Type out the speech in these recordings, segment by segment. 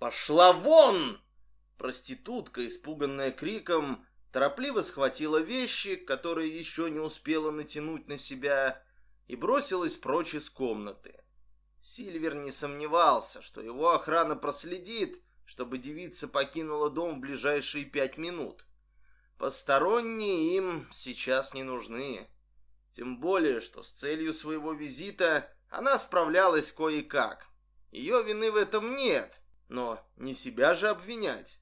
«Пошла вон!» Проститутка, испуганная криком, торопливо схватила вещи, которые еще не успела натянуть на себя, и бросилась прочь из комнаты. Сильвер не сомневался, что его охрана проследит, чтобы девица покинула дом в ближайшие пять минут. Посторонние им сейчас не нужны. Тем более, что с целью своего визита она справлялась кое-как. Ее вины в этом нет, но не себя же обвинять.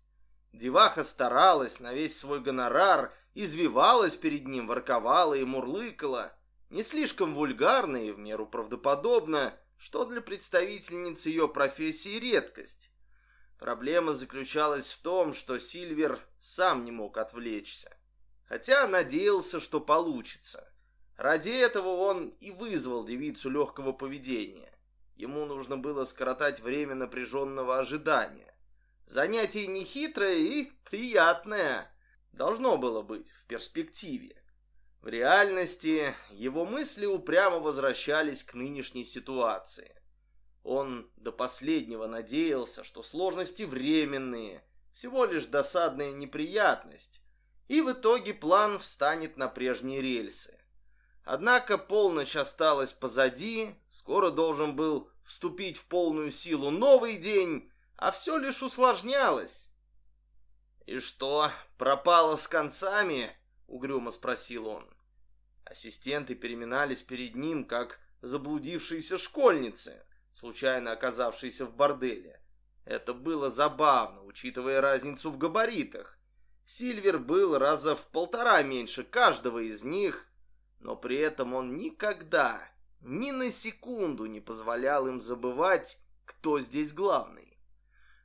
Деваха старалась на весь свой гонорар, извивалась перед ним, ворковала и мурлыкала. Не слишком вульгарно и в меру правдоподобно, что для представительницы ее профессии редкость. Проблема заключалась в том, что Сильвер сам не мог отвлечься. Хотя надеялся, что получится. Ради этого он и вызвал девицу легкого поведения. Ему нужно было скоротать время напряженного ожидания. Занятие нехитрое и приятное. Должно было быть в перспективе. В реальности его мысли упрямо возвращались к нынешней ситуации. Он до последнего надеялся, что сложности временные, всего лишь досадная неприятность, и в итоге план встанет на прежние рельсы. Однако полночь осталась позади, скоро должен был вступить в полную силу новый день, а все лишь усложнялось. «И что, пропало с концами?» — угрюмо спросил он. Ассистенты переминались перед ним, как заблудившиеся школьницы, случайно оказавшиеся в борделе. Это было забавно, учитывая разницу в габаритах. Сильвер был раза в полтора меньше каждого из них, но при этом он никогда, ни на секунду не позволял им забывать, кто здесь главный.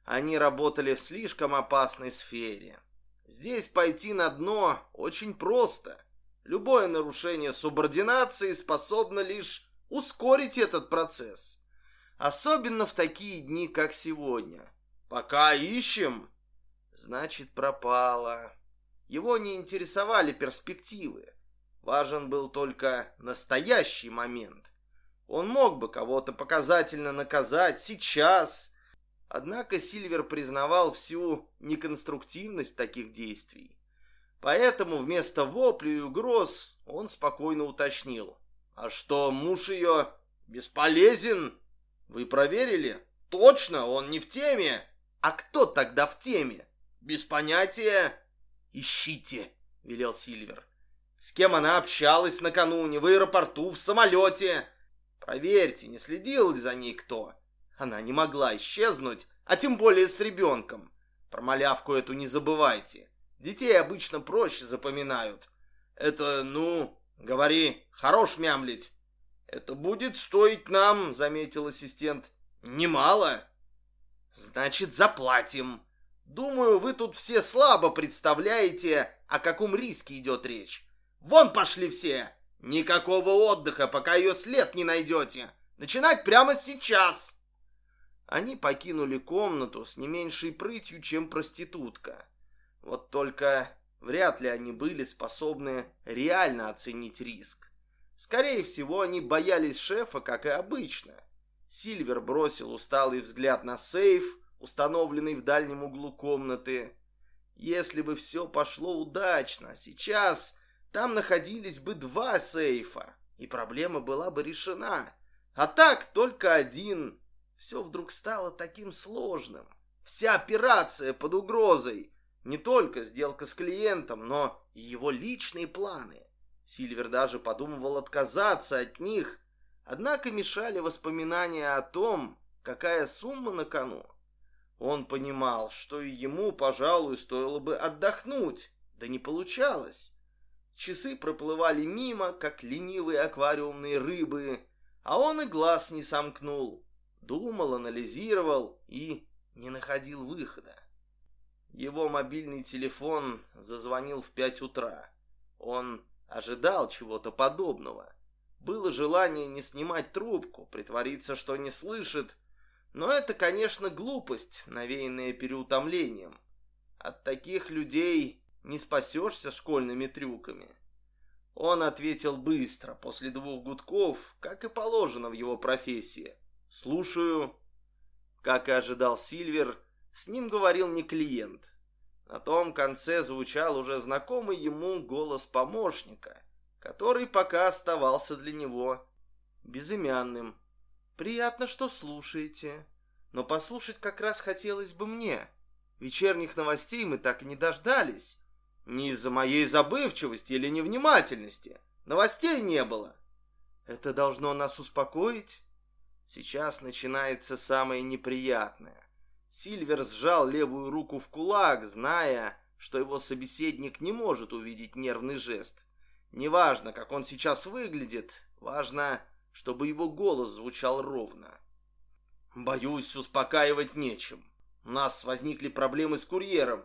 Они работали в слишком опасной сфере. Здесь пойти на дно очень просто. Любое нарушение субординации способно лишь ускорить этот процесс. Особенно в такие дни, как сегодня. Пока ищем, значит пропало. Его не интересовали перспективы. Важен был только настоящий момент. Он мог бы кого-то показательно наказать сейчас, Однако Сильвер признавал всю неконструктивность таких действий. Поэтому вместо воплей и угроз он спокойно уточнил. «А что, муж ее бесполезен? Вы проверили? Точно, он не в теме. А кто тогда в теме? Без понятия. Ищите», — велел Сильвер. «С кем она общалась накануне, в аэропорту, в самолете? Проверьте, не следил ли за ней кто?» Она не могла исчезнуть, а тем более с ребенком. Про малявку эту не забывайте. Детей обычно проще запоминают. Это, ну, говори, хорош мямлить. Это будет стоить нам, заметил ассистент, немало. Значит, заплатим. Думаю, вы тут все слабо представляете, о каком риске идет речь. Вон пошли все. Никакого отдыха, пока ее след не найдете. Начинать прямо сейчас. Они покинули комнату с не меньшей прытью, чем проститутка. Вот только вряд ли они были способны реально оценить риск. Скорее всего, они боялись шефа, как и обычно. Сильвер бросил усталый взгляд на сейф, установленный в дальнем углу комнаты. Если бы все пошло удачно, сейчас там находились бы два сейфа, и проблема была бы решена. А так только один все вдруг стало таким сложным. Вся операция под угрозой. Не только сделка с клиентом, но и его личные планы. Сильвер даже подумывал отказаться от них, однако мешали воспоминания о том, какая сумма на кону. Он понимал, что и ему, пожалуй, стоило бы отдохнуть, да не получалось. Часы проплывали мимо, как ленивые аквариумные рыбы, а он и глаз не сомкнул. Думал, анализировал и не находил выхода. Его мобильный телефон зазвонил в пять утра. Он ожидал чего-то подобного. Было желание не снимать трубку, притвориться, что не слышит, но это, конечно, глупость, навеянная переутомлением. От таких людей не спасешься школьными трюками. Он ответил быстро, после двух гудков, как и положено в его профессии. «Слушаю». Как и ожидал Сильвер, С ним говорил не клиент. На том конце звучал уже знакомый ему голос помощника, который пока оставался для него безымянным. «Приятно, что слушаете, но послушать как раз хотелось бы мне. Вечерних новостей мы так и не дождались. Не из-за моей забывчивости или невнимательности. Новостей не было. Это должно нас успокоить. Сейчас начинается самое неприятное. Сильвер сжал левую руку в кулак, зная, что его собеседник не может увидеть нервный жест. Неважно, как он сейчас выглядит, важно, чтобы его голос звучал ровно. «Боюсь, успокаивать нечем. У нас возникли проблемы с курьером».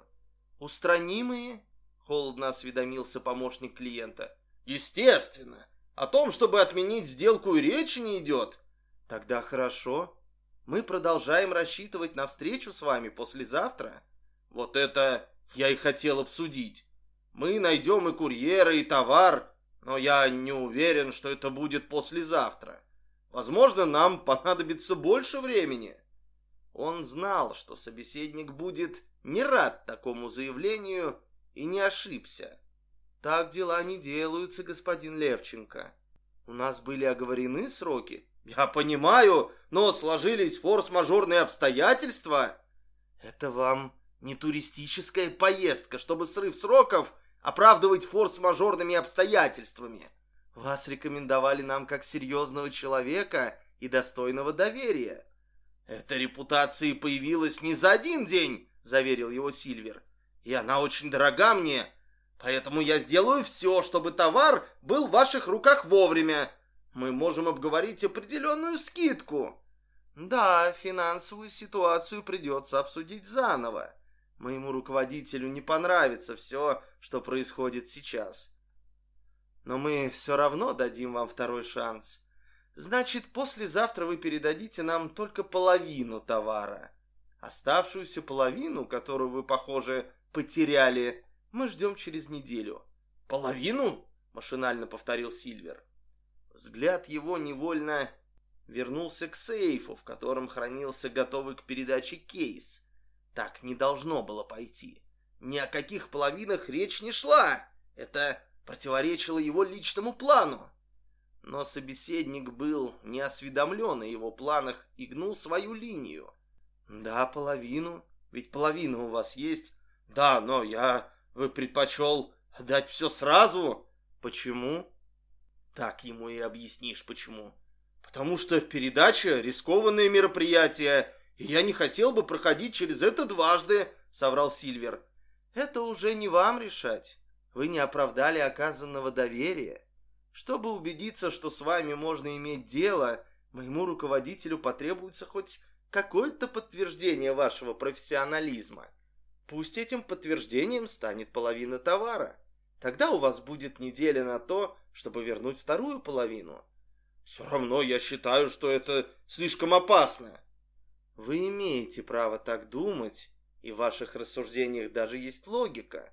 «Устранимые?» — холодно осведомился помощник клиента. «Естественно. О том, чтобы отменить сделку, и речи не идет». «Тогда хорошо. Мы продолжаем рассчитывать на встречу с вами послезавтра». «Вот это я и хотел обсудить. Мы найдем и курьера, и товар, но я не уверен, что это будет послезавтра. Возможно, нам понадобится больше времени». Он знал, что собеседник будет не рад такому заявлению и не ошибся. Так дела не делаются, господин Левченко. У нас были оговорены сроки. Я понимаю, но сложились форс-мажорные обстоятельства. Это вам не туристическая поездка, чтобы срыв сроков оправдывать форс-мажорными обстоятельствами. Вас рекомендовали нам как серьезного человека и достойного доверия. Эта репутация появилась не за один день, заверил его Сильвер. И она очень дорога мне, Поэтому я сделаю все, чтобы товар был в ваших руках вовремя. Мы можем обговорить определенную скидку. Да, финансовую ситуацию придется обсудить заново. Моему руководителю не понравится все, что происходит сейчас. Но мы все равно дадим вам второй шанс. Значит, послезавтра вы передадите нам только половину товара. Оставшуюся половину, которую вы, похоже, потеряли, мы ждем через неделю. Половину? Машинально повторил Сильвер. Взгляд его невольно вернулся к сейфу, в котором хранился готовый к передаче кейс. Так не должно было пойти. Ни о каких половинах речь не шла. Это противоречило его личному плану. Но собеседник был не осведомлен о его планах и гнул свою линию. «Да, половину. Ведь половина у вас есть». «Да, но я вы предпочел отдать все сразу? Почему? Так ему и объяснишь, почему. Потому что передача — рискованное мероприятие, и я не хотел бы проходить через это дважды, — соврал Сильвер. Это уже не вам решать. Вы не оправдали оказанного доверия. Чтобы убедиться, что с вами можно иметь дело, моему руководителю потребуется хоть какое-то подтверждение вашего профессионализма. Пусть этим подтверждением станет половина товара. Тогда у вас будет неделя на то, чтобы вернуть вторую половину. Все равно я считаю, что это слишком опасно. Вы имеете право так думать, и в ваших рассуждениях даже есть логика.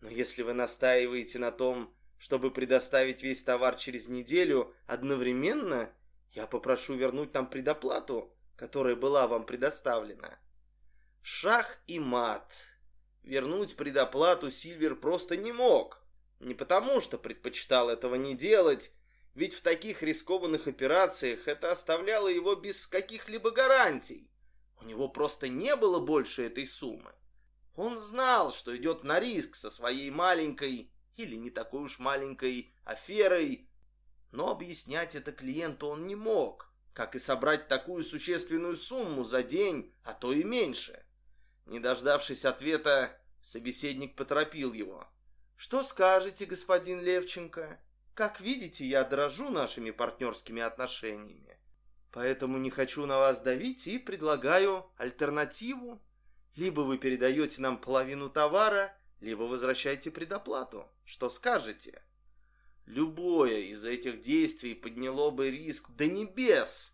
Но если вы настаиваете на том, чтобы предоставить весь товар через неделю одновременно, я попрошу вернуть нам предоплату, которая была вам предоставлена. Шах и мат. Вернуть предоплату Сильвер просто не мог. Не потому, что предпочитал этого не делать, ведь в таких рискованных операциях это оставляло его без каких-либо гарантий. У него просто не было больше этой суммы. Он знал, что идет на риск со своей маленькой, или не такой уж маленькой, аферой, но объяснять это клиенту он не мог, как и собрать такую существенную сумму за день, а то и меньше. Не дождавшись ответа, собеседник поторопил его. «Что скажете, господин Левченко? Как видите, я дорожу нашими партнерскими отношениями. Поэтому не хочу на вас давить и предлагаю альтернативу. Либо вы передаете нам половину товара, либо возвращайте предоплату. Что скажете?» Любое из этих действий подняло бы риск до небес.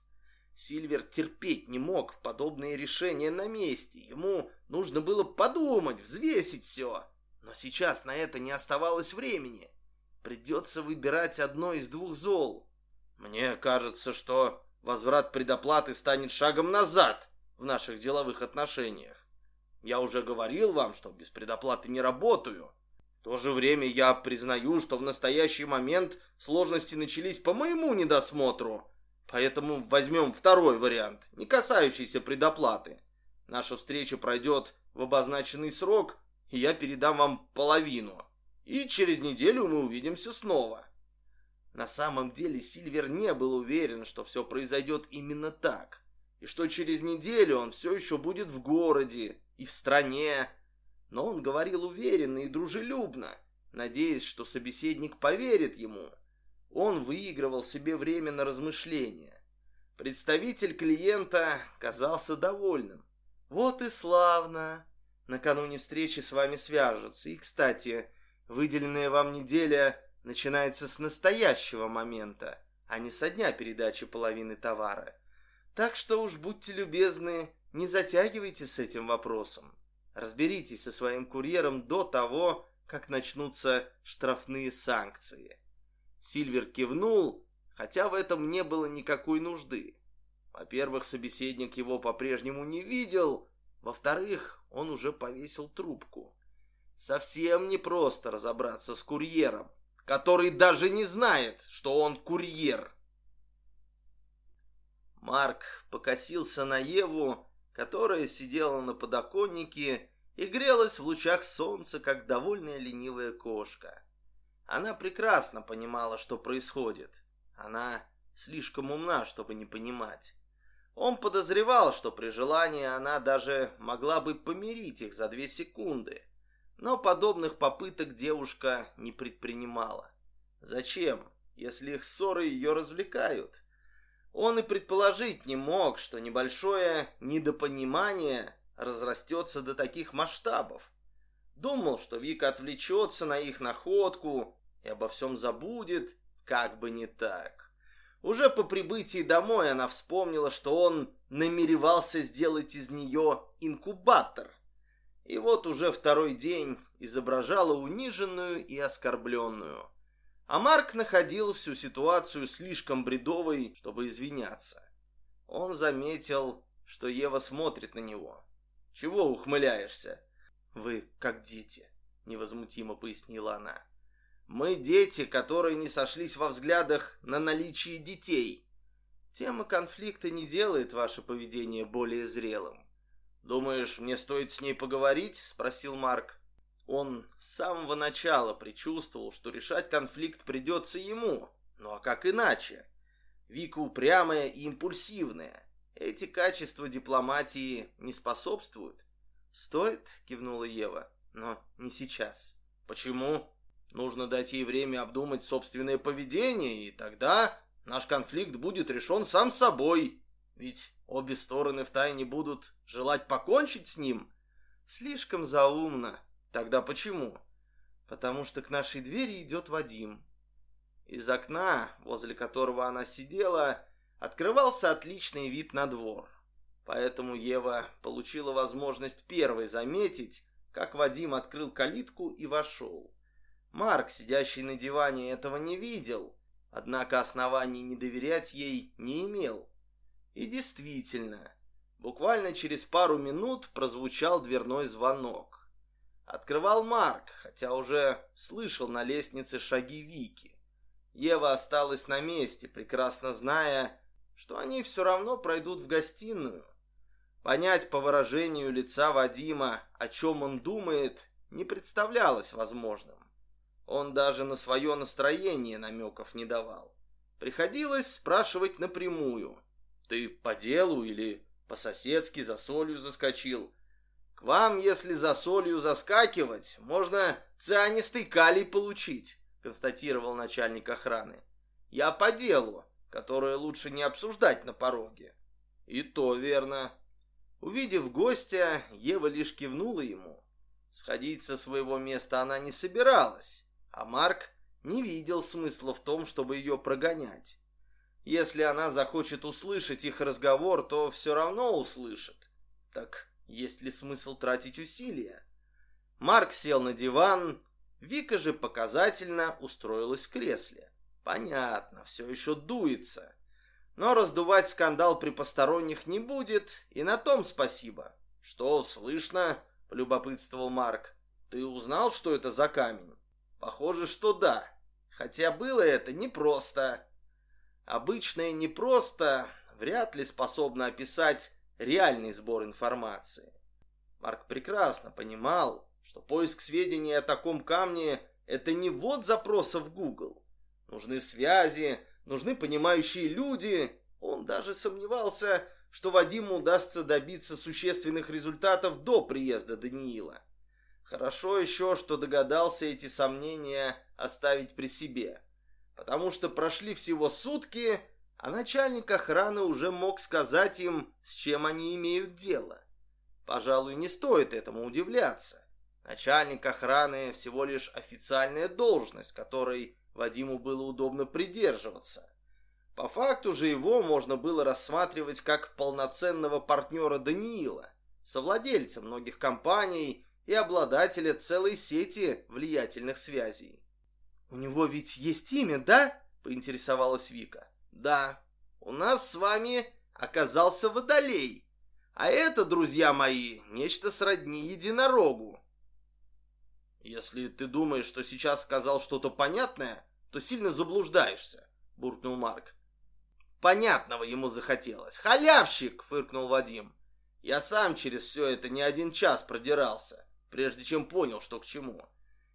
Сильвер терпеть не мог подобные решения на месте. Ему нужно было подумать, взвесить все. Но сейчас на это не оставалось времени. Придется выбирать одно из двух зол. Мне кажется, что возврат предоплаты станет шагом назад в наших деловых отношениях. Я уже говорил вам, что без предоплаты не работаю. В то же время я признаю, что в настоящий момент сложности начались по моему недосмотру. Поэтому возьмем второй вариант, не касающийся предоплаты. Наша встреча пройдет в обозначенный срок, и я передам вам половину. И через неделю мы увидимся снова. На самом деле Сильвер не был уверен, что все произойдет именно так, и что через неделю он все еще будет в городе и в стране. Но он говорил уверенно и дружелюбно, надеясь, что собеседник поверит ему. Он выигрывал себе время на размышления. Представитель клиента казался довольным. «Вот и славно! Накануне встречи с вами свяжутся. И, кстати, выделенная вам неделя начинается с настоящего момента, а не со дня передачи половины товара. Так что уж будьте любезны, не затягивайте с этим вопросом. Разберитесь со своим курьером до того, как начнутся штрафные санкции. Сильвер кивнул, хотя в этом не было никакой нужды. Во-первых, собеседник его по-прежнему не видел, во-вторых, он уже повесил трубку. Совсем непросто разобраться с курьером который даже не знает, что он курьер. Марк покосился на Еву, которая сидела на подоконнике и грелась в лучах солнца, как довольная ленивая кошка. Она прекрасно понимала, что происходит. Она слишком умна, чтобы не понимать. Он подозревал, что при желании она даже могла бы помирить их за две секунды. Но подобных попыток девушка не предпринимала. Зачем, если их ссоры ее развлекают? Он и предположить не мог, что небольшое недопонимание разрастется до таких масштабов. Думал, что Вика отвлечется на их находку и обо всем забудет, как бы не так. Уже по прибытии домой она вспомнила, что он намеревался сделать из нее инкубатор. И вот уже второй день изображала униженную и оскорбленную. А Марк находил всю ситуацию слишком бредовой, чтобы извиняться. Он заметил, что Ева смотрит на него. «Чего ухмыляешься?» «Вы как дети», — невозмутимо пояснила она. «Мы дети, которые не сошлись во взглядах на наличие детей. Тема конфликта не делает ваше поведение более зрелым. «Думаешь, мне стоит с ней поговорить?» — спросил Марк. Он с самого начала предчувствовал, что решать конфликт придется ему. Ну а как иначе? Вика упрямая и импульсивная. Эти качества дипломатии не способствуют. «Стоит?» — кивнула Ева. «Но не сейчас». «Почему?» «Нужно дать ей время обдумать собственное поведение, и тогда наш конфликт будет решен сам собой». Ведь обе стороны втайне будут желать покончить с ним. Слишком заумно. Тогда почему? Потому что к нашей двери идет Вадим. Из окна, возле которого она сидела, открывался отличный вид на двор. Поэтому Ева получила возможность первой заметить, как Вадим открыл калитку и вошел. Марк, сидящий на диване, этого не видел, однако оснований не доверять ей не имел. И действительно, буквально через пару минут прозвучал дверной звонок. Открывал Марк, хотя уже слышал на лестнице шаги Вики. Ева осталась на месте, прекрасно зная, что они все равно пройдут в гостиную. Понять по выражению лица Вадима, о чем он думает, не представлялось возможным. Он даже на свое настроение намеков не давал. Приходилось спрашивать напрямую – ты по делу или по-соседски за солью заскочил? К вам, если за солью заскакивать, можно цианистый калий получить, констатировал начальник охраны. Я по делу, которое лучше не обсуждать на пороге. И то верно. Увидев гостя, Ева лишь кивнула ему. Сходить со своего места она не собиралась, а Марк не видел смысла в том, чтобы ее прогонять. Если она захочет услышать их разговор, то все равно услышит. Так есть ли смысл тратить усилия? Марк сел на диван, Вика же показательно устроилась в кресле. Понятно, все еще дуется. Но раздувать скандал при посторонних не будет, и на том спасибо. Что слышно? полюбопытствовал Марк. Ты узнал, что это за камень? Похоже, что да. Хотя было это непросто. Обычное непросто вряд ли способно описать реальный сбор информации. Марк прекрасно понимал, что поиск сведений о таком камне – это не ввод запроса в Google. Нужны связи, нужны понимающие люди. Он даже сомневался, что Вадиму удастся добиться существенных результатов до приезда Даниила. Хорошо еще, что догадался эти сомнения оставить при себе. Потому что прошли всего сутки, а начальник охраны уже мог сказать им, с чем они имеют дело. Пожалуй, не стоит этому удивляться. Начальник охраны всего лишь официальная должность, которой Вадиму было удобно придерживаться. По факту же его можно было рассматривать как полноценного партнера Даниила, совладельца многих компаний и обладателя целой сети влиятельных связей. «У него ведь есть имя, да?» – поинтересовалась Вика. «Да, у нас с вами оказался Водолей, а это, друзья мои, нечто сродни единорогу». «Если ты думаешь, что сейчас сказал что-то понятное, то сильно заблуждаешься», – буркнул Марк. Понятного ему захотелось. «Халявщик!» – фыркнул Вадим. «Я сам через все это не один час продирался прежде чем понял, что к чему.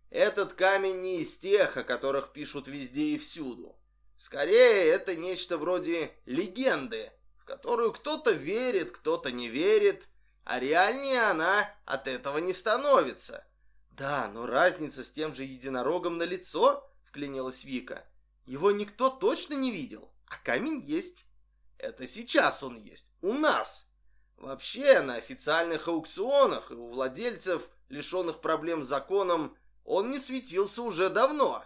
Этот камень не из тех, о которых пишут везде и всюду. Скорее, это нечто вроде легенды, в которую кто-то верит, кто-то не верит, а реальнее она от этого не становится. Да, но разница с тем же единорогом на лицо, вклинилась Вика. Его никто точно не видел, а камень есть. Это сейчас он есть, у нас. Вообще, на официальных аукционах и у владельцев лишенных проблем с законом, он не светился уже давно.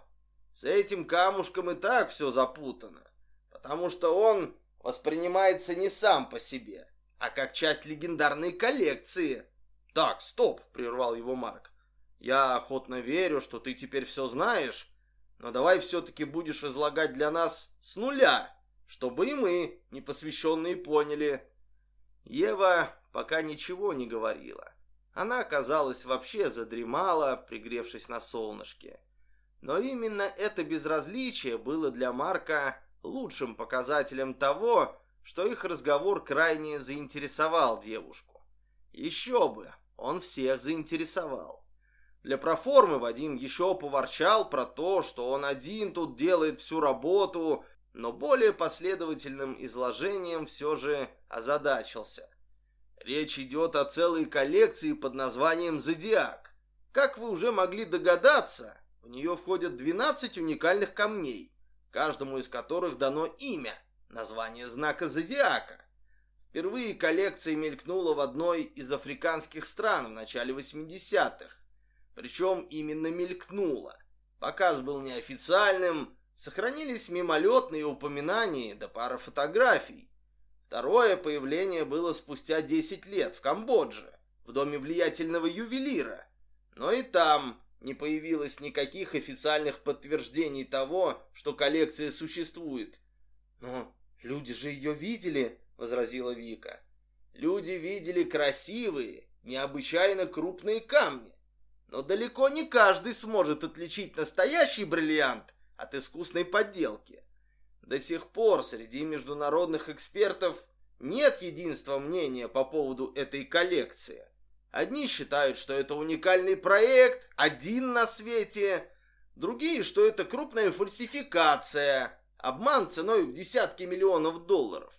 С этим камушком и так все запутано, потому что он воспринимается не сам по себе, а как часть легендарной коллекции. «Так, стоп!» — прервал его Марк. «Я охотно верю, что ты теперь все знаешь, но давай все-таки будешь излагать для нас с нуля, чтобы и мы, непосвященные, поняли». Ева пока ничего не говорила. Она, казалось, вообще задремала, пригревшись на солнышке. Но именно это безразличие было для Марка лучшим показателем того, что их разговор крайне заинтересовал девушку. Еще бы, он всех заинтересовал. Для проформы Вадим еще поворчал про то, что он один тут делает всю работу, но более последовательным изложением все же озадачился. Речь идет о целой коллекции под названием «Зодиак». Как вы уже могли догадаться, в нее входят 12 уникальных камней, каждому из которых дано имя, название знака зодиака. Впервые коллекция мелькнула в одной из африканских стран в начале 80-х. Причем именно мелькнула. Показ был неофициальным, сохранились мимолетные упоминания да пара фотографий. Второе появление было спустя 10 лет в Камбодже, в доме влиятельного ювелира. Но и там не появилось никаких официальных подтверждений того, что коллекция существует. «Но люди же ее видели», — возразила Вика. «Люди видели красивые, необычайно крупные камни. Но далеко не каждый сможет отличить настоящий бриллиант от искусной подделки. До сих пор среди международных экспертов нет единства мнения по поводу этой коллекции. Одни считают, что это уникальный проект, один на свете. Другие, что это крупная фальсификация, обман ценой в десятки миллионов долларов.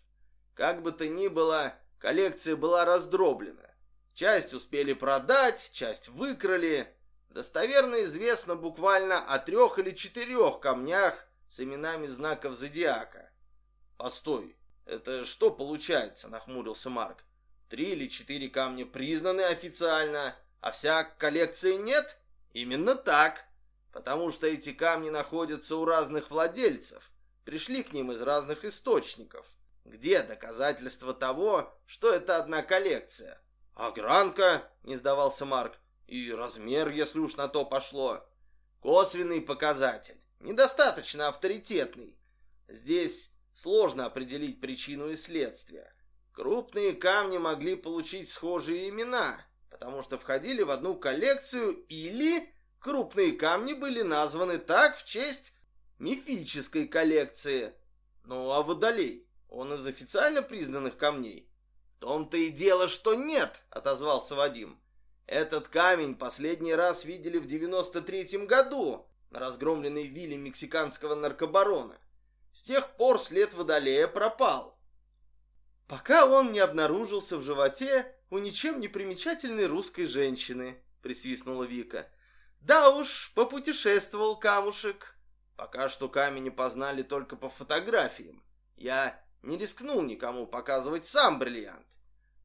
Как бы то ни было, коллекция была раздроблена. Часть успели продать, часть выкрали. Достоверно известно буквально о трех или четырех камнях, с именами знаков зодиака. Постой, это что получается, нахмурился Марк. Три или четыре камня признаны официально, а вся коллекция нет? Именно так. Потому что эти камни находятся у разных владельцев. Пришли к ним из разных источников. Где доказательства того, что это одна коллекция? Огранка, не сдавался Марк, и размер, если уж на то пошло. Косвенный показатель недостаточно авторитетный. Здесь сложно определить причину и следствие. Крупные камни могли получить схожие имена, потому что входили в одну коллекцию или крупные камни были названы так в честь мифической коллекции. Ну а водолей, он из официально признанных камней? В том-то и дело, что нет, отозвался Вадим. Этот камень последний раз видели в 93-м году на разгромленной вилле мексиканского наркобарона. С тех пор след водолея пропал. Пока он не обнаружился в животе у ничем не примечательной русской женщины, присвистнула Вика. Да уж, попутешествовал камушек. Пока что камень познали только по фотографиям. Я не рискнул никому показывать сам бриллиант.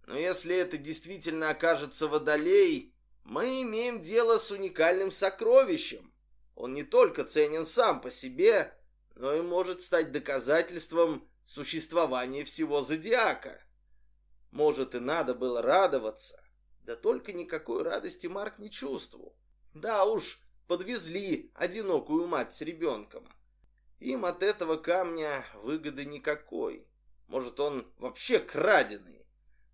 Но если это действительно окажется водолей, мы имеем дело с уникальным сокровищем. Он не только ценен сам по себе, но и может стать доказательством существования всего зодиака. Может, и надо было радоваться, да только никакой радости Марк не чувствовал. Да уж, подвезли одинокую мать с ребенком. Им от этого камня выгоды никакой. Может, он вообще краденый.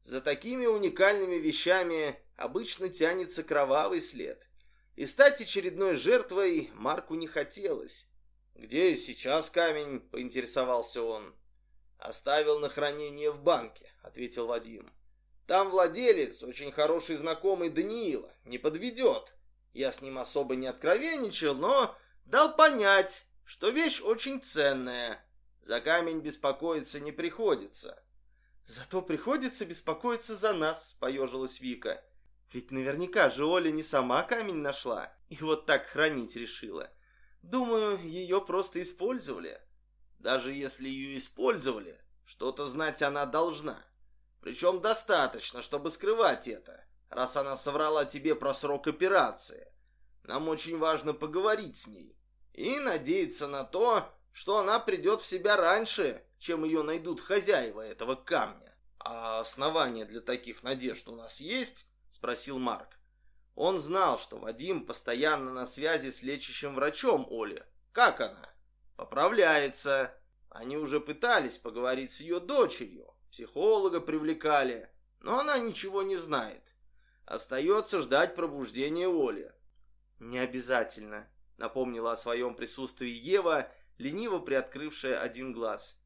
За такими уникальными вещами обычно тянется кровавый след. И стать очередной жертвой Марку не хотелось. «Где сейчас камень?» — поинтересовался он. «Оставил на хранение в банке», — ответил Вадим. «Там владелец, очень хороший знакомый Даниила, не подведет. Я с ним особо не откровенничал, но дал понять, что вещь очень ценная. За камень беспокоиться не приходится. Зато приходится беспокоиться за нас, поежилась Вика. Ведь наверняка же Оля не сама камень нашла и вот так хранить решила. Думаю, ее просто использовали. Даже если ее использовали, что-то знать она должна. Причем достаточно, чтобы скрывать это, раз она соврала тебе про срок операции. Нам очень важно поговорить с ней и надеяться на то, что она придет в себя раньше, чем ее найдут хозяева этого камня. А основания для таких надежд у нас есть? Спросил Марк. Он знал, что Вадим постоянно на связи с лечащим врачом Оли. Как она? Поправляется. Они уже пытались поговорить с ее дочерью. Психолога привлекали, но она ничего не знает. Остается ждать пробуждения Оли. Не обязательно, напомнила о своем присутствии Ева, лениво приоткрывшая один глаз.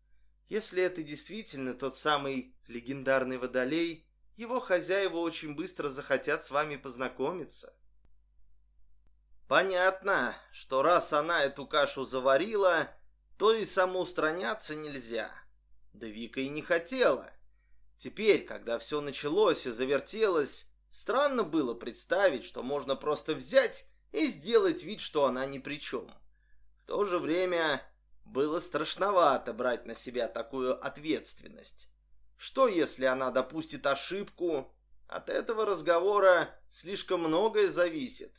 Если это действительно тот самый легендарный водолей, его хозяева очень быстро захотят с вами познакомиться. Понятно, что раз она эту кашу заварила, то и самоустраняться нельзя. Да Вика и не хотела. Теперь, когда все началось и завертелось, странно было представить, что можно просто взять и сделать вид, что она ни при чем. В то же время было страшновато брать на себя такую ответственность. Что, если она допустит ошибку? От этого разговора слишком многое зависит.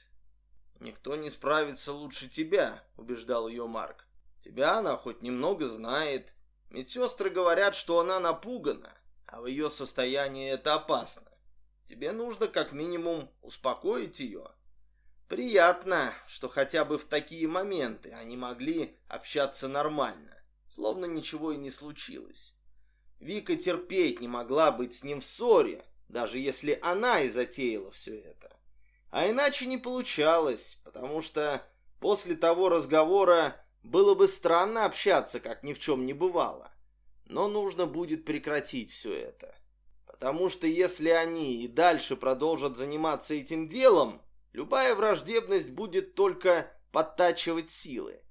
«Никто не справится лучше тебя», — убеждал ее Марк. «Тебя она хоть немного знает. Медсестры говорят, что она напугана, а в ее состоянии это опасно. Тебе нужно как минимум успокоить ее». Приятно, что хотя бы в такие моменты они могли общаться нормально, словно ничего и не случилось. Вика терпеть не могла быть с ним в ссоре, даже если она и затеяла все это. А иначе не получалось, потому что после того разговора было бы странно общаться, как ни в чем не бывало. Но нужно будет прекратить все это. Потому что если они и дальше продолжат заниматься этим делом, Любая враждебность будет только подтачивать силы.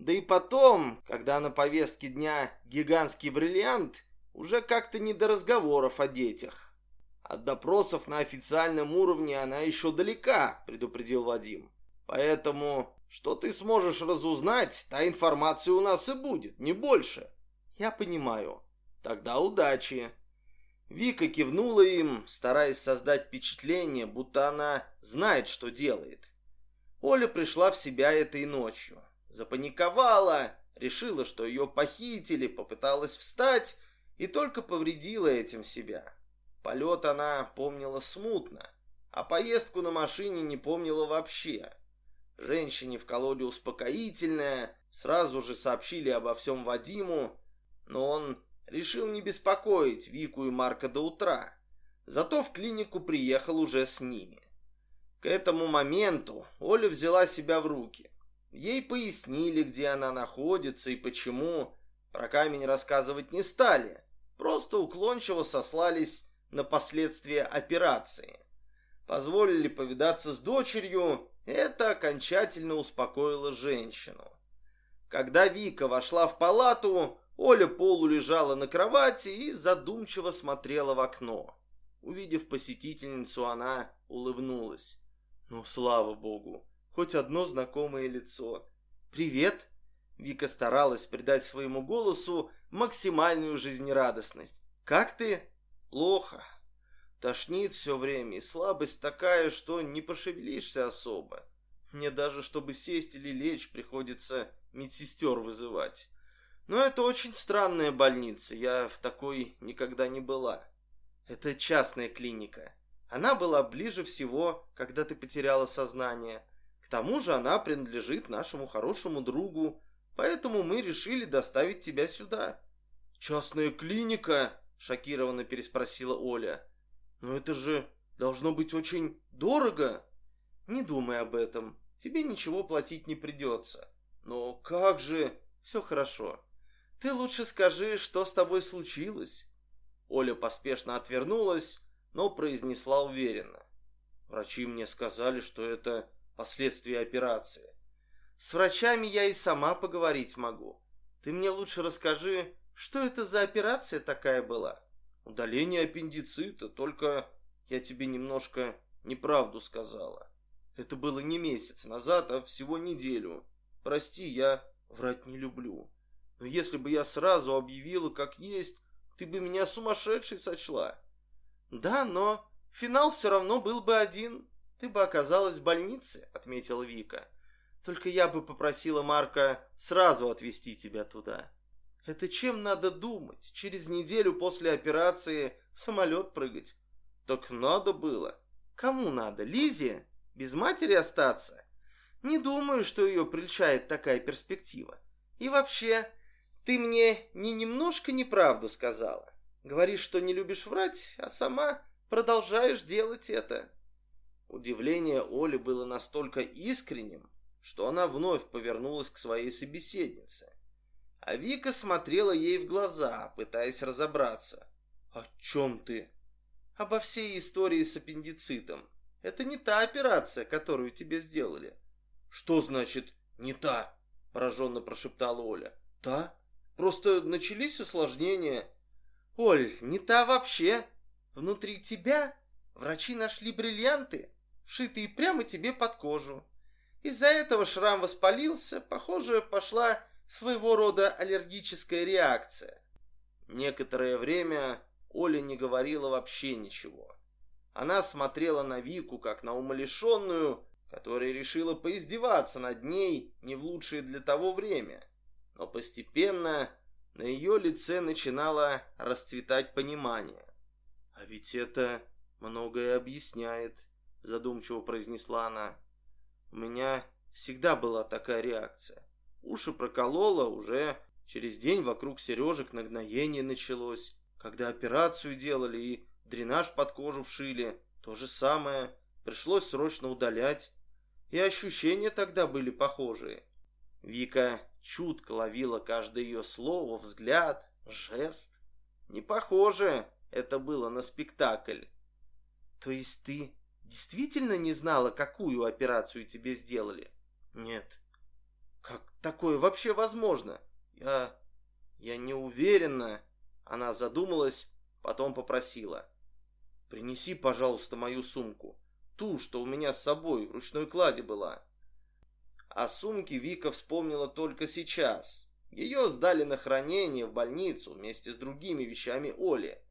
Да и потом, когда на повестке дня гигантский бриллиант, уже как-то не до разговоров о детях. От допросов на официальном уровне она еще далека, предупредил Вадим. Поэтому, что ты сможешь разузнать, та информация у нас и будет, не больше. Я понимаю. Тогда удачи. Вика кивнула им, стараясь создать впечатление, будто она знает, что делает. Оля пришла в себя этой ночью. Запаниковала, решила, что ее похитили, попыталась встать и только повредила этим себя. Полет она помнила смутно, а поездку на машине не помнила вообще. Женщине вкололи успокоительное, сразу же сообщили обо всем Вадиму, но он решил не беспокоить Вику и Марка до утра. зато в клинику приехал уже с ними. К этому моменту Оля взяла себя в руки. Ей пояснили, где она находится и почему. Про камень рассказывать не стали, просто уклончиво сослались на последствия операции. Позволили повидаться с дочерью, это окончательно успокоило женщину. Когда Вика вошла в палату, Оля полулежала на кровати и задумчиво смотрела в окно. Увидев посетительницу, она улыбнулась. Ну, слава богу, хоть одно знакомое лицо. «Привет!» Вика старалась придать своему голосу максимальную жизнерадостность. «Как ты?» «Плохо. Тошнит все время, и слабость такая, что не пошевелишься особо. Мне даже, чтобы сесть или лечь, приходится медсестер вызывать. Но это очень странная больница, я в такой никогда не была. Это частная клиника. Она была ближе всего, когда ты потеряла сознание. К тому же она принадлежит нашему хорошему другу, поэтому мы решили доставить тебя сюда. Частная клиника? Шокированно переспросила Оля. Но это же должно быть очень дорого. Не думай об этом. Тебе ничего платить не придется. Но как же... Все хорошо. Ты лучше скажи, что с тобой случилось. Оля поспешно отвернулась, но произнесла уверенно. Врачи мне сказали, что это последствия операции. С врачами я и сама поговорить могу. Ты мне лучше расскажи, что это за операция такая была? Удаление аппендицита, только я тебе немножко неправду сказала. Это было не месяц назад, а всего неделю. Прости, я врать не люблю. Но если бы я сразу объявила, как есть, ты бы меня сумасшедшей сочла. Да, но финал все равно был бы один. Ты бы оказалась в больнице, отметила Вика. Только я бы попросила Марка сразу отвезти тебя туда. Это чем надо думать? Через неделю после операции в самолет прыгать? Так надо было. Кому надо? Лизе? Без матери остаться? Не думаю, что ее прельщает такая перспектива. И вообще, ты мне не немножко неправду сказала. Говоришь, что не любишь врать, а сама продолжаешь делать это. Удивление Оли было настолько искренним, что она вновь повернулась к своей собеседнице. А Вика смотрела ей в глаза, пытаясь разобраться. «О чем ты?» «Обо всей истории с аппендицитом. Это не та операция, которую тебе сделали». «Что значит «не та»?» – пораженно прошептала Оля. «Та? Просто начались осложнения». «Оль, не та вообще. Внутри тебя врачи нашли бриллианты, вшитые прямо тебе под кожу. Из-за этого шрам воспалился, похоже, пошла своего рода аллергическая реакция. Некоторое время Оля не говорила вообще ничего. Она смотрела на Вику, как на умалишенную, которая решила поиздеваться над ней не в лучшее для того время. Но постепенно на ее лице начинало расцветать понимание. «А ведь это многое объясняет», — задумчиво произнесла она. «У меня всегда была такая реакция. Уши прокололо уже через день вокруг сережек нагноение началось. Когда операцию делали и дренаж под кожу вшили, то же самое. Пришлось срочно удалять. И ощущения тогда были похожие. Вика чутко ловила каждое ее слово, взгляд, жест. Не похоже это было на спектакль. То есть ты действительно не знала, какую операцию тебе сделали? Нет. Как такое вообще возможно? Я... я не уверена. Она задумалась, потом попросила. Принеси, пожалуйста, мою сумку. Ту, что у меня с собой в ручной кладе была. О сумке Вика вспомнила только сейчас. Ее сдали на хранение в больницу вместе с другими вещами Оли.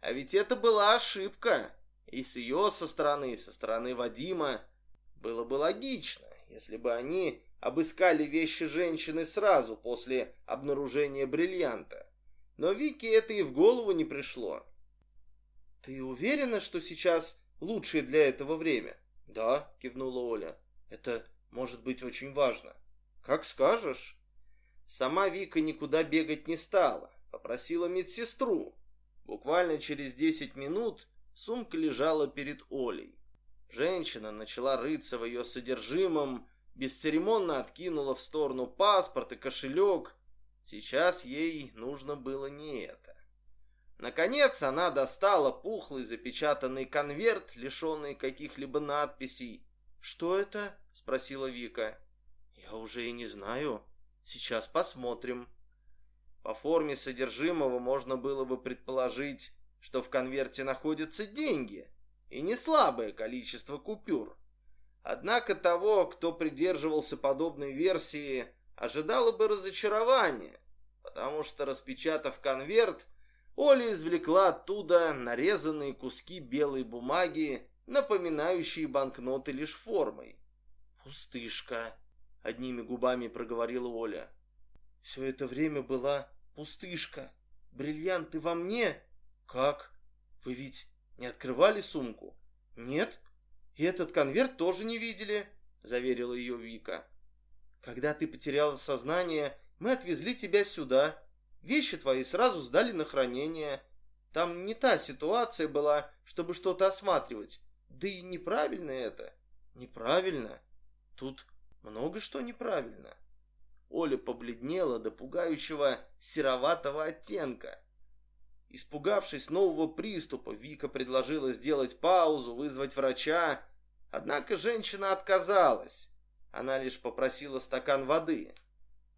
А ведь это была ошибка. И с ее со стороны, со стороны Вадима. Было бы логично, если бы они обыскали вещи женщины сразу после обнаружения бриллианта. Но Вике это и в голову не пришло. «Ты уверена, что сейчас лучшее для этого время?» «Да», — кивнула Оля. «Это может быть очень важно». «Как скажешь». Сама Вика никуда бегать не стала. Попросила медсестру. Буквально через 10 минут сумка лежала перед Олей. Женщина начала рыться в ее содержимом, бесцеремонно откинула в сторону паспорт и кошелек. Сейчас ей нужно было не это. Наконец она достала пухлый запечатанный конверт, лишенный каких-либо надписей. «Что это?» — спросила Вика. «Я уже и не знаю. Сейчас посмотрим». По форме содержимого можно было бы предположить, что в конверте находятся деньги и не слабое количество купюр. Однако того, кто придерживался подобной версии, ожидало бы разочарование, потому что, распечатав конверт, Оля извлекла оттуда нарезанные куски белой бумаги, напоминающие банкноты лишь формой. «Пустышка», — одними губами проговорила Оля. «Все это время была пустышка. Бриллианты во мне? Как? Вы ведь не открывали сумку? Нет? И этот конверт тоже не видели?» — заверила ее Вика. «Когда ты потеряла сознание, мы отвезли тебя сюда». Вещи твои сразу сдали на хранение. Там не та ситуация была, чтобы что-то осматривать. Да и неправильно это. Неправильно. Тут много что неправильно. Оля побледнела до пугающего сероватого оттенка. Испугавшись нового приступа, Вика предложила сделать паузу, вызвать врача. Однако женщина отказалась. Она лишь попросила стакан воды.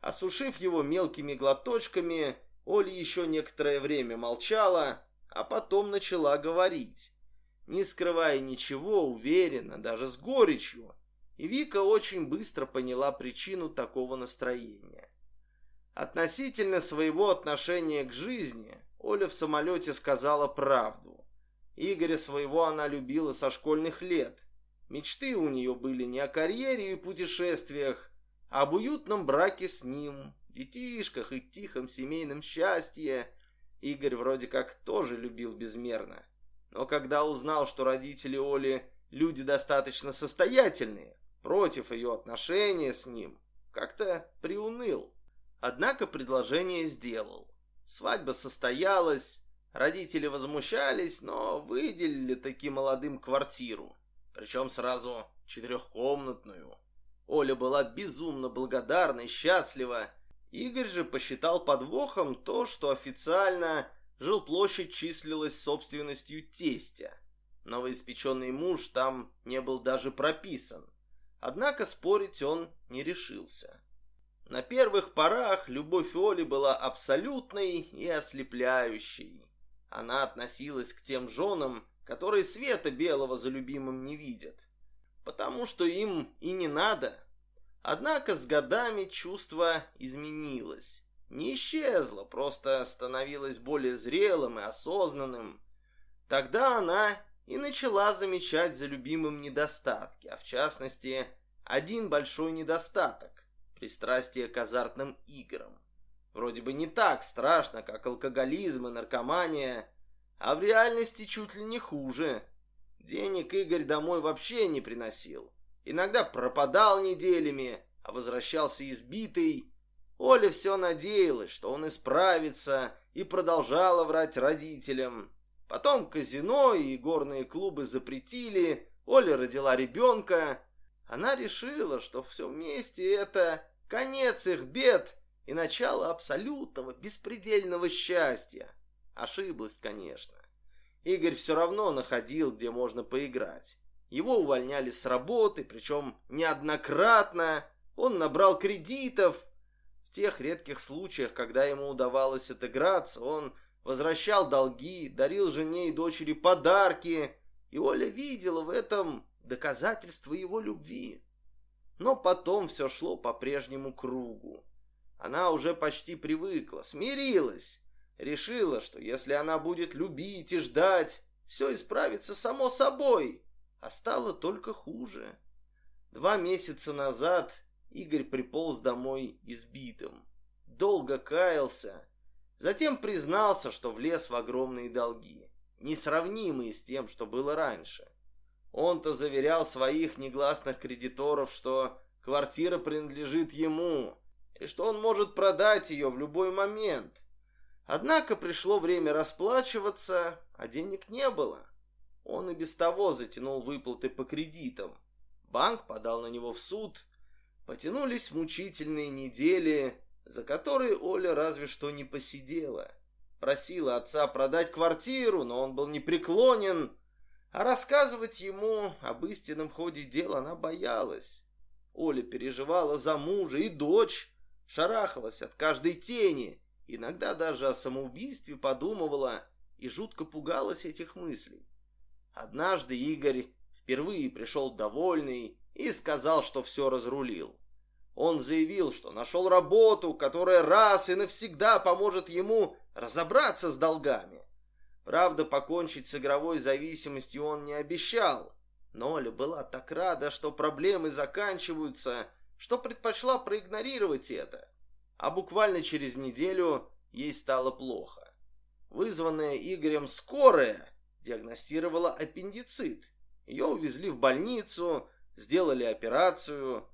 Осушив его мелкими глоточками, Оля еще некоторое время молчала, а потом начала говорить. Не скрывая ничего, уверенно, даже с горечью. И Вика очень быстро поняла причину такого настроения. Относительно своего отношения к жизни Оля в самолете сказала правду. Игоря своего она любила со школьных лет. Мечты у нее были не о карьере и путешествиях, об уютном браке с ним, детишках и тихом семейном счастье. Игорь вроде как тоже любил безмерно. Но когда узнал, что родители Оли люди достаточно состоятельные, против ее отношения с ним, как-то приуныл. Однако предложение сделал. Свадьба состоялась, родители возмущались, но выделили таки молодым квартиру. Причем сразу четырехкомнатную. Оля была безумно благодарна и счастлива. Игорь же посчитал подвохом то, что официально жилплощадь числилась собственностью тестя. Новоиспеченный муж там не был даже прописан. Однако спорить он не решился. На первых порах любовь Оли была абсолютной и ослепляющей. Она относилась к тем женам, которые света белого за любимым не видят потому что им и не надо. Однако с годами чувство изменилось. Не исчезло, просто становилось более зрелым и осознанным. Тогда она и начала замечать за любимым недостатки, а в частности, один большой недостаток – пристрастие к азартным играм. Вроде бы не так страшно, как алкоголизм и наркомания, а в реальности чуть ли не хуже – Денег Игорь домой вообще не приносил. Иногда пропадал неделями, а возвращался избитый. Оля все надеялась, что он исправится, и продолжала врать родителям. Потом казино и горные клубы запретили, Оля родила ребенка. Она решила, что все вместе это конец их бед и начало абсолютного беспредельного счастья. Ошиблась, конечно. Игорь все равно находил, где можно поиграть. Его увольняли с работы, причем неоднократно. Он набрал кредитов. В тех редких случаях, когда ему удавалось отыграться, он возвращал долги, дарил жене и дочери подарки. И Оля видела в этом доказательство его любви. Но потом все шло по прежнему кругу. Она уже почти привыкла, смирилась. Решила, что если она будет любить и ждать, все исправится само собой, а стало только хуже. Два месяца назад Игорь приполз домой избитым. Долго каялся, затем признался, что влез в огромные долги, несравнимые с тем, что было раньше. Он-то заверял своих негласных кредиторов, что квартира принадлежит ему, и что он может продать ее в любой момент – Однако пришло время расплачиваться, а денег не было. Он и без того затянул выплаты по кредитам. Банк подал на него в суд. Потянулись мучительные недели, за которые Оля разве что не посидела. Просила отца продать квартиру, но он был непреклонен, а рассказывать ему об истинном ходе дел она боялась. Оля переживала за мужа и дочь, шарахалась от каждой тени, иногда даже о самоубийстве подумывала и жутко пугалась этих мыслей. Однажды Игорь впервые пришел довольный и сказал, что все разрулил. Он заявил, что нашел работу, которая раз и навсегда поможет ему разобраться с долгами. Правда, покончить с игровой зависимостью он не обещал, но Оля была так рада, что проблемы заканчиваются, что предпочла проигнорировать это. А буквально через неделю ей стало плохо. Вызванная Игорем скорая диагностировала аппендицит. Ее увезли в больницу, сделали операцию,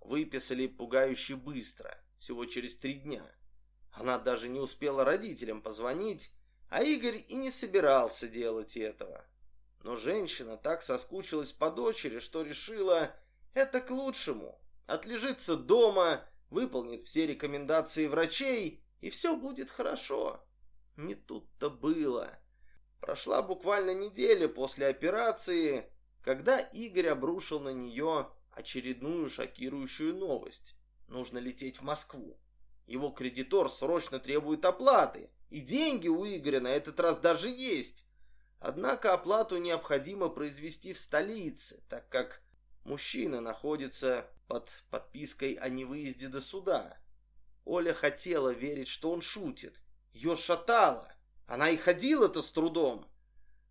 выписали пугающе быстро, всего через три дня. Она даже не успела родителям позвонить, а Игорь и не собирался делать этого. Но женщина так соскучилась по дочери, что решила, это к лучшему. Отлежится дома, выполнит все рекомендации врачей, и все будет хорошо. Не тут-то было. Прошла буквально неделя после операции, когда Игорь обрушил на нее очередную шокирующую новость. Нужно лететь в Москву. Его кредитор срочно требует оплаты, и деньги у Игоря на этот раз даже есть. Однако оплату необходимо произвести в столице, так как мужчина находится под подпиской о невыезде до суда. Оля хотела верить, что он шутит. Ее шатало. Она и ходила-то с трудом.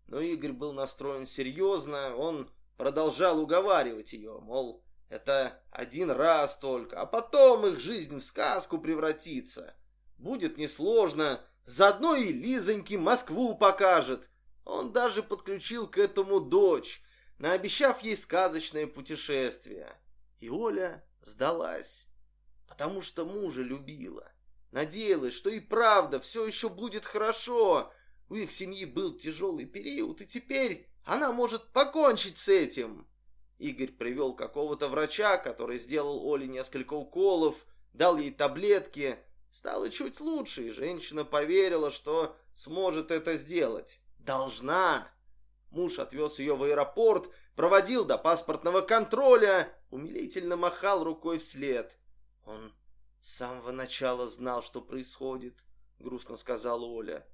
Но Игорь был настроен серьезно, он продолжал уговаривать ее, мол, это один раз только, а потом их жизнь в сказку превратится. Будет несложно, заодно и Лизоньке Москву покажет. Он даже подключил к этому дочь, наобещав ей сказочное путешествие. И Оля сдалась, потому что мужа любила. Надеялась, что и правда все еще будет хорошо. У их семьи был тяжелый период, и теперь она может покончить с этим. Игорь привел какого-то врача, который сделал Оле несколько уколов, дал ей таблетки. Стало чуть лучше, и женщина поверила, что сможет это сделать. Должна. Муж отвез ее в аэропорт, проводил до паспортного контроля, умилительно махал рукой вслед. Он с самого начала знал, что происходит, грустно сказала Оля.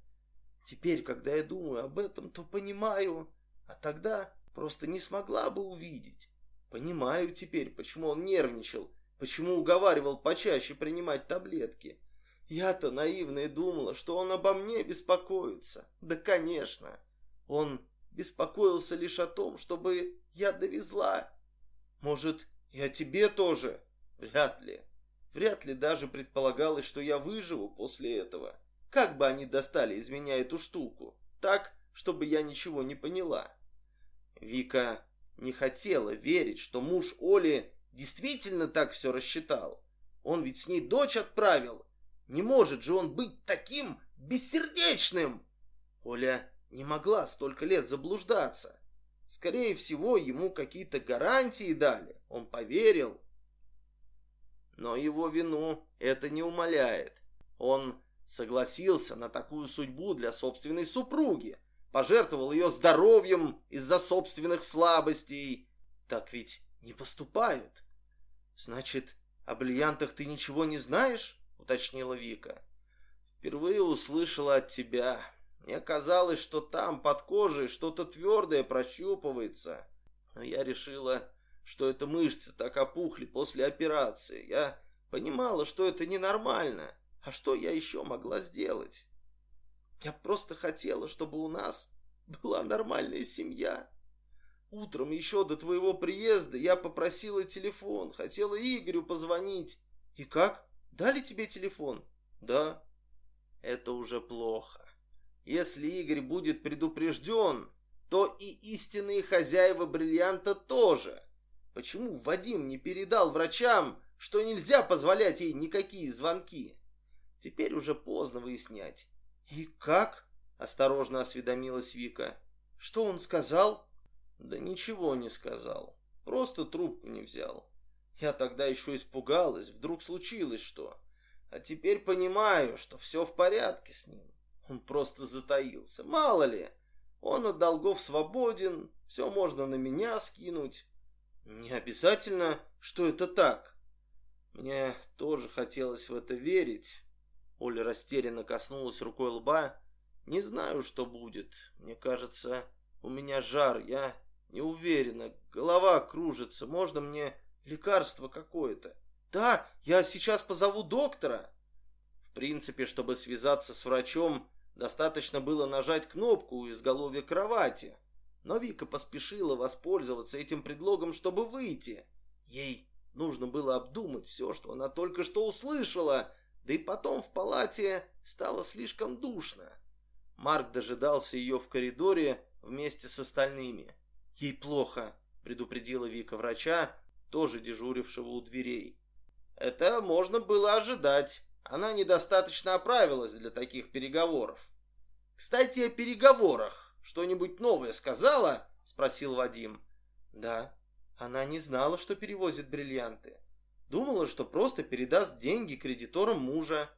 Теперь, когда я думаю об этом, то понимаю, а тогда просто не смогла бы увидеть. Понимаю теперь, почему он нервничал, почему уговаривал почаще принимать таблетки. Я-то наивно думала, что он обо мне беспокоится. Да, конечно. Он беспокоился лишь о том, чтобы я довезла. Может, и о тебе тоже? Вряд ли. Вряд ли даже предполагалось, что я выживу после этого. Как бы они достали из меня эту штуку? Так, чтобы я ничего не поняла. Вика не хотела верить, что муж Оли действительно так все рассчитал. Он ведь с ней дочь отправил. Не может же он быть таким бессердечным. Оля не могла столько лет заблуждаться. Скорее всего, ему какие-то гарантии дали. Он поверил. Но его вину это не умаляет. Он согласился на такую судьбу для собственной супруги пожертвовал ее здоровьем из-за собственных слабостей. Так ведь не поступают. Значит, о бриллиантах ты ничего не знаешь? Уточнила Вика. Впервые услышала от тебя. Мне казалось, что там под кожей что-то твердое прощупывается. Но я решила, что это мышцы так опухли после операции. Я понимала, что это ненормально. А что я еще могла сделать? Я просто хотела, чтобы у нас была нормальная семья. Утром еще до твоего приезда я попросила телефон, хотела Игорю позвонить. И как? Дали тебе телефон? Да. Это уже плохо. Если Игорь будет предупрежден, то и истинные хозяева бриллианта тоже. Почему Вадим не передал врачам, что нельзя позволять ей никакие звонки? Теперь уже поздно выяснять. «И как?» — осторожно осведомилась Вика. Что он сказал? Да ничего не сказал. Просто трубку не взял. Я тогда еще испугалась, вдруг случилось что. А теперь понимаю, что все в порядке с ним. Он просто затаился. Мало ли, он от долгов свободен, все можно на меня скинуть. Не обязательно, что это так. Мне тоже хотелось в это верить. Оля растерянно коснулась рукой лба. Не знаю, что будет. Мне кажется, у меня жар, я не уверена. Голова кружится. Можно мне лекарство какое-то? Да, я сейчас позову доктора. В принципе, чтобы связаться с врачом, достаточно было нажать кнопку у изголовья кровати. Но Вика поспешила воспользоваться этим предлогом, чтобы выйти. Ей нужно было обдумать все, что она только что услышала, да и потом в палате стало слишком душно. Марк дожидался ее в коридоре вместе с остальными. «Ей плохо», — предупредила Вика врача, тоже дежурившего у дверей. Это можно было ожидать. Она недостаточно оправилась для таких переговоров. «Кстати, о переговорах. «Что-нибудь новое сказала?» — спросил Вадим. «Да, она не знала, что перевозит бриллианты. Думала, что просто передаст деньги кредиторам мужа.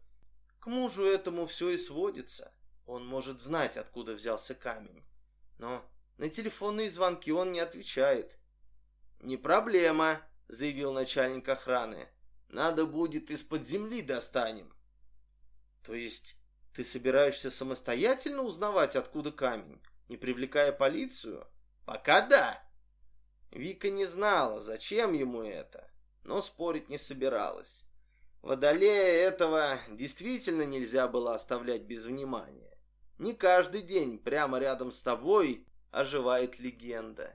К мужу этому все и сводится. Он может знать, откуда взялся камень. Но на телефонные звонки он не отвечает». «Не проблема», — заявил начальник охраны. «Надо будет из-под земли достанем». «То есть ты собираешься самостоятельно узнавать, откуда камень?» не привлекая полицию? Пока да. Вика не знала, зачем ему это, но спорить не собиралась. Водолея этого действительно нельзя было оставлять без внимания. Не каждый день прямо рядом с тобой оживает легенда.